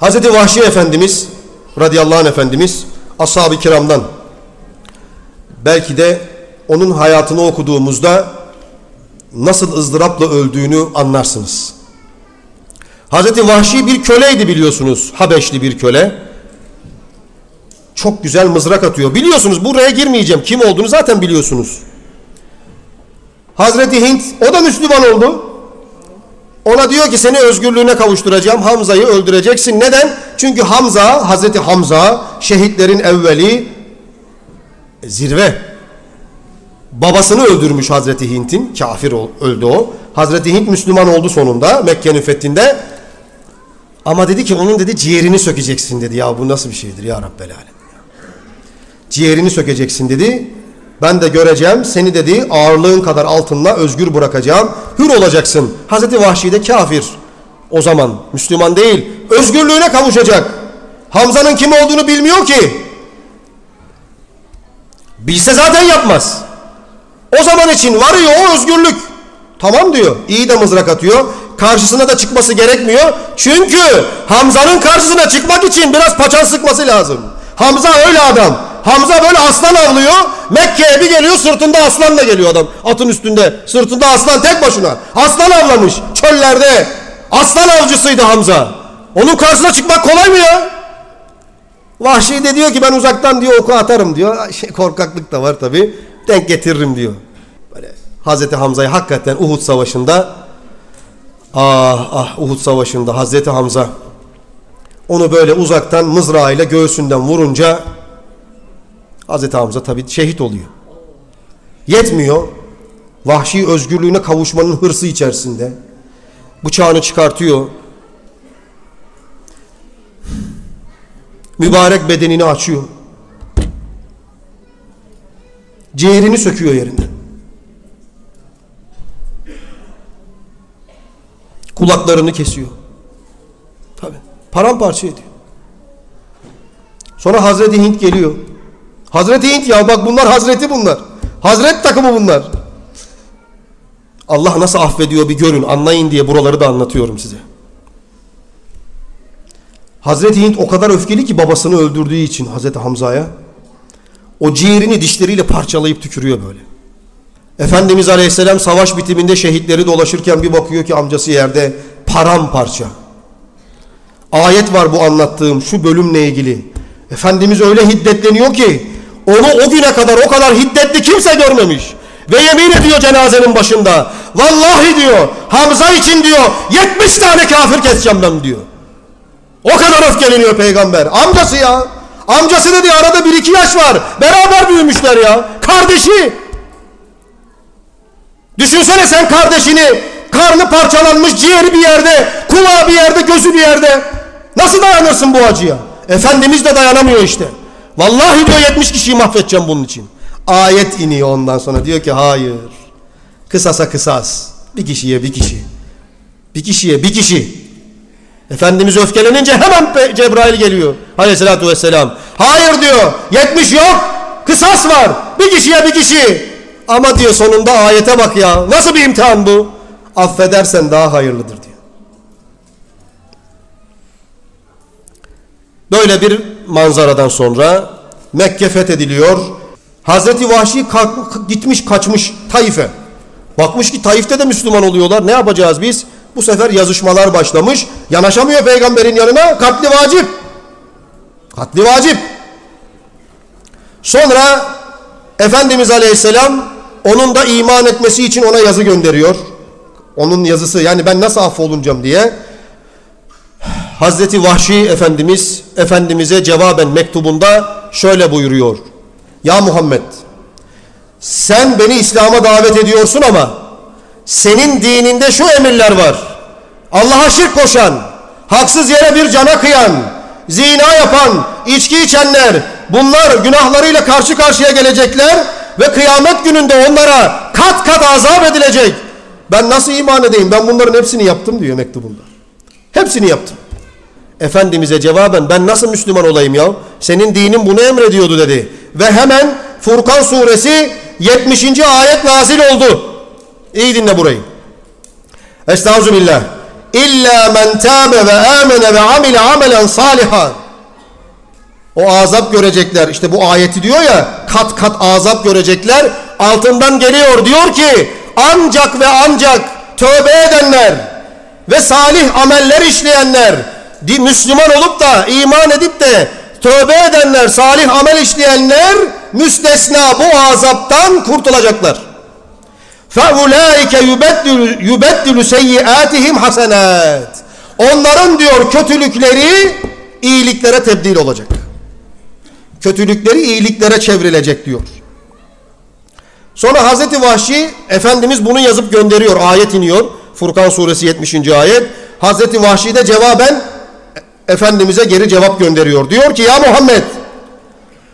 Hazreti Vahşi Efendimiz radıyallahu anh Efendimiz ashab-ı kiramdan belki de onun hayatını okuduğumuzda nasıl ızdırapla öldüğünü anlarsınız. Hazreti Vahşi bir köleydi biliyorsunuz. Habeşli bir köle. Çok güzel mızrak atıyor. Biliyorsunuz buraya girmeyeceğim. Kim olduğunu zaten biliyorsunuz. Hazreti Hint o da Müslüman oldu. Ona diyor ki seni özgürlüğüne kavuşturacağım. Hamza'yı öldüreceksin. Neden? Çünkü Hamza, Hazreti Hamza şehitlerin evveli zirve. Babasını öldürmüş Hazreti Hint'in. Kafir öldü o. Hazreti Hint Müslüman oldu sonunda Mekke'nin fethinde. Ama dedi ki onun dedi ciğerini sökeceksin dedi. Ya bu nasıl bir şeydir ya Rabbel Alem. Ciğerini sökeceksin dedi. Ben de göreceğim seni dedi ağırlığın kadar altınla özgür bırakacağım. Hür olacaksın. Hazreti Vahşi de kafir. O zaman Müslüman değil. Özgürlüğüne kavuşacak. Hamza'nın kim olduğunu bilmiyor ki. Bilse zaten yapmaz. O zaman için varıyor o özgürlük. Tamam diyor. İyi de mızrak atıyor. Karşısına da çıkması gerekmiyor. Çünkü Hamza'nın karşısına çıkmak için biraz paçan sıkması lazım. Hamza öyle adam. Hamza böyle aslan avlıyor. Mekke'ye bir geliyor sırtında aslanla geliyor adam. Atın üstünde. Sırtında aslan tek başına. Aslan avlamış çöllerde. Aslan avcısıydı Hamza. Onun karşısına çıkmak kolay mı ya? Vahşi de diyor ki ben uzaktan diyor oku atarım diyor. Şey, korkaklık da var tabi. Denk getiririm diyor. Böyle Hazreti Hamza'yı hakikaten Uhud Savaşı'nda ah ah Uhud Savaşı'nda Hazreti Hamza onu böyle uzaktan mızrağıyla göğsünden vurunca Hazreti Hamza tabi şehit oluyor. Yetmiyor. Vahşi özgürlüğüne kavuşmanın hırsı içerisinde. Bıçağını çıkartıyor. Mübarek bedenini açıyor. Ciğerini söküyor yerinden. Kulaklarını kesiyor. Tabi. Paramparça ediyor. Sonra Hazreti Hint geliyor. Hazreti Hint ya bak bunlar Hazreti bunlar. Hazret takımı bunlar. Allah nasıl affediyor bir görün anlayın diye buraları da anlatıyorum size. Hazreti Hint o kadar öfkeli ki babasını öldürdüğü için Hazreti Hamza'ya o ciğerini dişleriyle parçalayıp tükürüyor böyle. Efendimiz Aleyhisselam savaş bitiminde şehitleri dolaşırken bir bakıyor ki amcası yerde paramparça. Ayet var bu anlattığım şu bölümle ilgili. Efendimiz öyle hiddetleniyor ki onu o güne kadar o kadar hiddetli kimse görmemiş. Ve yemin ediyor cenazenin başında. Vallahi diyor Hamza için diyor 70 tane kafir keseceğim ben diyor. O kadar öfkeleniyor peygamber. Amcası ya. Amcası dedi arada bir iki yaş var. Beraber büyümüşler ya. Kardeşi. Düşünsene sen kardeşini karnı parçalanmış ciğeri bir yerde, kulağı bir yerde, gözü bir yerde. Nasıl dayanırsın bu acıya? Efendimiz de dayanamıyor işte. Vallahi diyor 70 kişiyi mahvedeceğim bunun için. Ayet iniyor ondan sonra diyor ki hayır. Kısasa kısas. Bir kişiye bir kişi. Bir kişiye bir kişi. Efendimiz öfkelenince hemen Cebrail geliyor. Aleyhissalatü vesselam. Hayır diyor. 70 yok. Kısas var. Bir kişiye bir kişi. Ama diyor sonunda ayete bak ya. Nasıl bir imtihan bu? Affedersen daha hayırlıdır diyor. Böyle bir manzaradan sonra Mekke fethediliyor. Hazreti Vahşi kalk, gitmiş kaçmış Taif'e. Bakmış ki Taif'te de Müslüman oluyorlar. Ne yapacağız biz? Bu sefer yazışmalar başlamış. Yanaşamıyor peygamberin yanına. Katli vacip. Katli vacip. Sonra Efendimiz Aleyhisselam onun da iman etmesi için ona yazı gönderiyor. Onun yazısı yani ben nasıl affolunacağım diye. Hazreti Vahşi Efendimiz Efendimiz'e cevaben mektubunda şöyle buyuruyor. Ya Muhammed sen beni İslam'a davet ediyorsun ama senin dininde şu emirler var. Allah'a şirk koşan, haksız yere bir cana kıyan, zina yapan, içki içenler bunlar günahlarıyla karşı karşıya gelecekler ve kıyamet gününde onlara kat kat azap edilecek. Ben nasıl iman edeyim? Ben bunların hepsini yaptım diyor mektubunda. Hepsini yaptım. Efendimiz'e cevaben ben nasıl Müslüman olayım ya? Senin dinin bunu emrediyordu dedi. Ve hemen Furkan suresi 70. ayet nazil oldu. İyi dinle burayı. Estağfirullah. İlla men tâbe ve âmene ve amile amelen salihan. O azap görecekler. İşte bu ayeti diyor ya kat kat azap görecekler. Altından geliyor diyor ki ancak ve ancak tövbe edenler ve salih ameller işleyenler Müslüman olup da iman edip de tövbe edenler salih amel işleyenler müstesna bu azaptan kurtulacaklar. فَاُولَٰئِكَ يُبَدِّلُ سَيِّئَاتِهِمْ hasenat. Onların diyor kötülükleri iyiliklere tebdil olacak. Kötülükleri iyiliklere çevrilecek diyor. Sonra Hazreti Vahşi Efendimiz bunu yazıp gönderiyor. Ayet iniyor. Furkan suresi 70. ayet. Hazreti Vahşi de cevaben Efendimiz'e geri cevap gönderiyor. Diyor ki ya Muhammed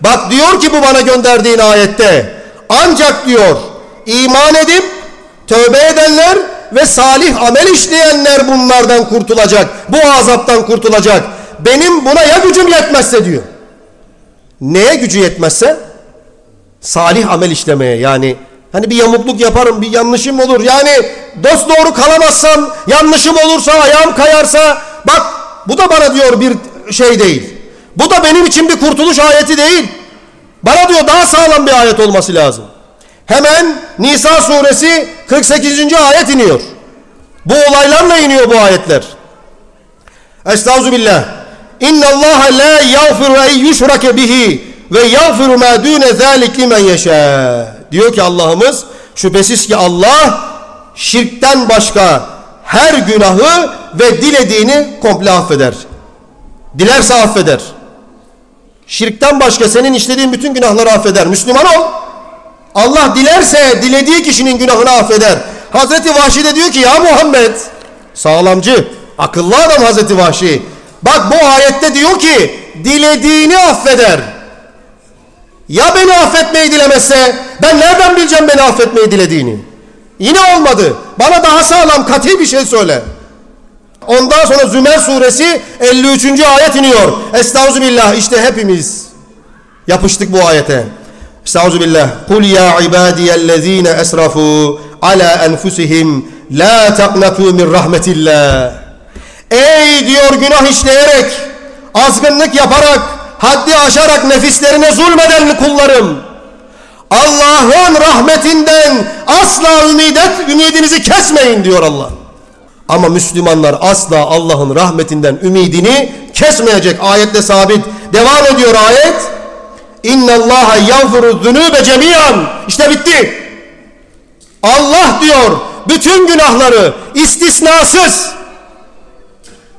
bak diyor ki bu bana gönderdiğin ayette ancak diyor iman edip tövbe edenler ve salih amel işleyenler bunlardan kurtulacak. Bu azaptan kurtulacak. Benim buna ya gücüm yetmezse diyor. Neye gücü yetmezse? Salih amel işlemeye yani hani bir yamukluk yaparım bir yanlışım olur yani dost doğru kalamazsam yanlışım olursa ayağım kayarsa bak bu da bana diyor bir şey değil. Bu da benim için bir kurtuluş ayeti değil. Bana diyor daha sağlam bir ayet olması lazım. Hemen Nisa suresi 48. ayet iniyor. Bu olaylarla iniyor bu ayetler. Estağfirullah. İnna Allah la yaghfiru en yushrake bihi ve yaghfiru ma dune zalik limen yasha. Diyor ki Allah'ımız şüphesiz ki Allah şirkten başka her günahı ve dilediğini komple affeder. Dilerse affeder. Şirkten başka senin işlediğin bütün günahları affeder. Müslüman ol. Allah dilerse dilediği kişinin günahını affeder. Hazreti Vahşi de diyor ki ya Muhammed sağlamcı, akıllı adam Hazreti Vahşi. Bak bu ayette diyor ki dilediğini affeder. Ya beni affetmeyi dilemezse ben nereden bileceğim beni affetmeyi dilediğini? Yine olmadı. Bana daha sağlam katı bir şey söyle. Ondan sonra Zümer suresi 53. ayet iniyor. Estağfirullah işte hepimiz yapıştık bu ayete. Estağfirullah. Kul ya ibadiyellezine esrafu ala enfusihim la taqnatu min rahmetillah. Ey diyor günah işleyerek, azgınlık yaparak, haddi aşarak nefislerine zulmeden kullarım. Allah'ın rahmetinden asla ümidet, ümidinizi kesmeyin diyor Allah. Ama Müslümanlar asla Allah'ın rahmetinden ümidini kesmeyecek. Ayette sabit. Devam ediyor ayet. İnna Allaha yağfiru zunube cemiyan. İşte bitti. Allah diyor bütün günahları istisnasız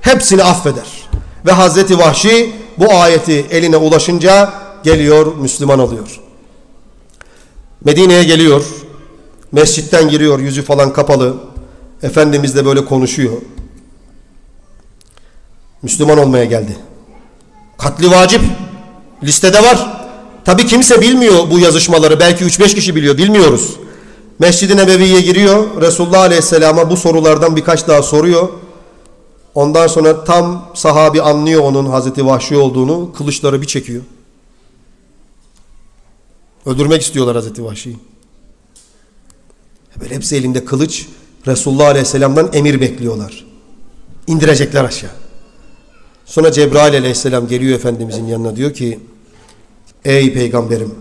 hepsini affeder. Ve Hazreti Vahşi bu ayeti eline ulaşınca geliyor Müslüman oluyor. Medine'ye geliyor. Mescitten giriyor yüzü falan kapalı. Efendimiz de böyle konuşuyor. Müslüman olmaya geldi. Katli vacip. Listede var. Tabi kimse bilmiyor bu yazışmaları. Belki 3-5 kişi biliyor. Bilmiyoruz. Mescid-i Nebevi'ye giriyor. Resulullah Aleyhisselam'a bu sorulardan birkaç daha soruyor. Ondan sonra tam sahabi anlıyor onun Hazreti Vahşi olduğunu. Kılıçları bir çekiyor. Öldürmek istiyorlar Hazreti Vahşi'yi. Böyle hepsi elinde kılıç. Resulullah Aleyhisselam'dan emir bekliyorlar. İndirecekler aşağı. Sonra Cebrail Aleyhisselam geliyor Efendimizin yanına diyor ki Ey peygamberim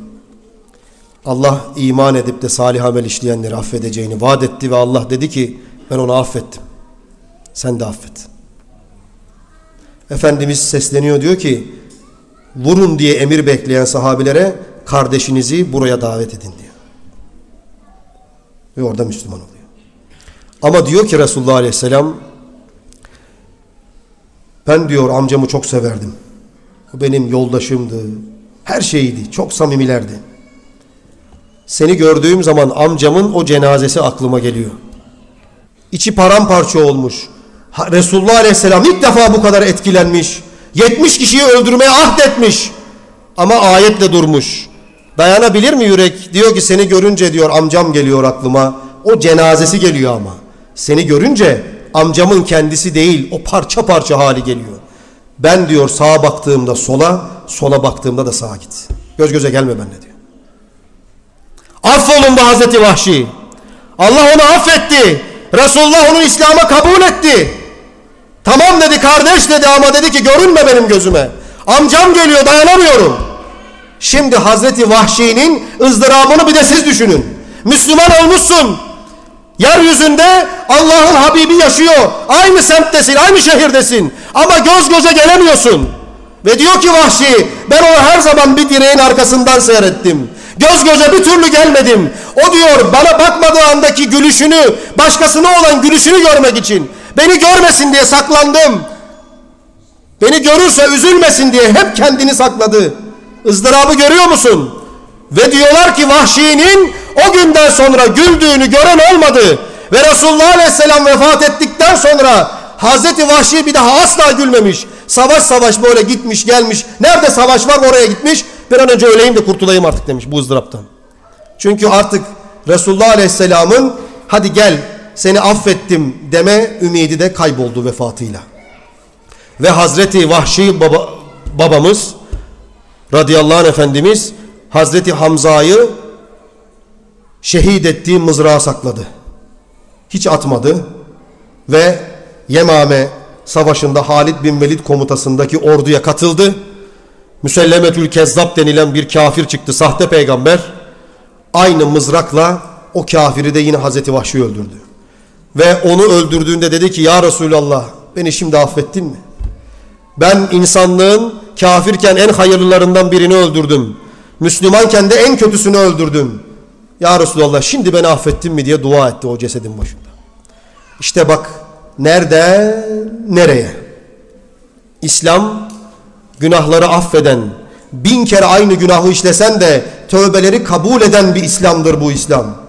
Allah iman edip de salih amel işleyenleri affedeceğini vaat etti ve Allah dedi ki ben onu affettim. Sen de affet. Efendimiz sesleniyor diyor ki vurun diye emir bekleyen sahabilere kardeşinizi buraya davet edin diyor. Ve orada Müslüman oluyor. Ama diyor ki Resulullah Aleyhisselam ben diyor amcamı çok severdim. O benim yoldaşımdı. Her şeydi. Çok samimilerdi. Seni gördüğüm zaman amcamın o cenazesi aklıma geliyor. İçi paramparça olmuş. Resulullah Aleyhisselam ilk defa bu kadar etkilenmiş. 70 kişiyi öldürmeye ahdetmiş. Ama ayetle durmuş. Dayanabilir mi yürek? Diyor ki seni görünce diyor amcam geliyor aklıma. O cenazesi geliyor ama. Seni görünce amcamın kendisi değil o parça parça hali geliyor. Ben diyor sağa baktığımda sola, sola baktığımda da sağa git. Göz göze gelme benimle diyor. Affolun bu Hazreti Vahşi. Allah onu affetti. Resulullah onu İslam'a kabul etti. Tamam dedi kardeş dedi ama dedi ki görünme benim gözüme. Amcam geliyor dayanamıyorum. Şimdi Hazreti Vahşi'nin ızdırabını bir de siz düşünün. Müslüman olmuşsun. Yeryüzünde Allah'ın Habibi yaşıyor. Aynı semttesin, aynı şehirdesin. Ama göz göze gelemiyorsun. Ve diyor ki Vahşi, ben onu her zaman bir direğin arkasından seyrettim. Göz göze bir türlü gelmedim. O diyor bana bakmadığı andaki gülüşünü, başkasına olan gülüşünü görmek için. Beni görmesin diye saklandım. Beni görürse üzülmesin diye hep kendini sakladı. Izdırabı görüyor musun? Ve diyorlar ki Vahşi'nin o günden sonra güldüğünü gören olmadı. Ve Resulullah Aleyhisselam vefat ettikten sonra Hazreti Vahşi bir daha asla gülmemiş. Savaş savaş böyle gitmiş gelmiş. Nerede savaş var oraya gitmiş. Bir an önce öleyim de kurtulayım artık demiş bu ızdıraptan. Çünkü artık Resulullah Aleyhisselam'ın hadi gel seni affettim deme ümidi de kayboldu vefatıyla. Ve Hazreti Vahşi baba, babamız radıyallahu anh efendimiz Hazreti Hamza'yı şehit ettiği mızrağa sakladı. Hiç atmadı ve Yemame savaşında Halid bin Velid komutasındaki orduya katıldı. Müsellemetül Kezzab denilen bir kafir çıktı, sahte peygamber. Aynı mızrakla o kafiri de yine Hazreti Vahşi öldürdü. Ve onu öldürdüğünde dedi ki ya Resulallah beni şimdi affettin mi? Ben insanlığın kafirken en hayırlılarından birini öldürdüm. Müslümanken de en kötüsünü öldürdüm. Ya Resulallah şimdi beni affettin mi diye dua etti o cesedin başında. İşte bak nerede nereye? İslam günahları affeden, bin kere aynı günahı işlesen de tövbeleri kabul eden bir İslam'dır bu İslam.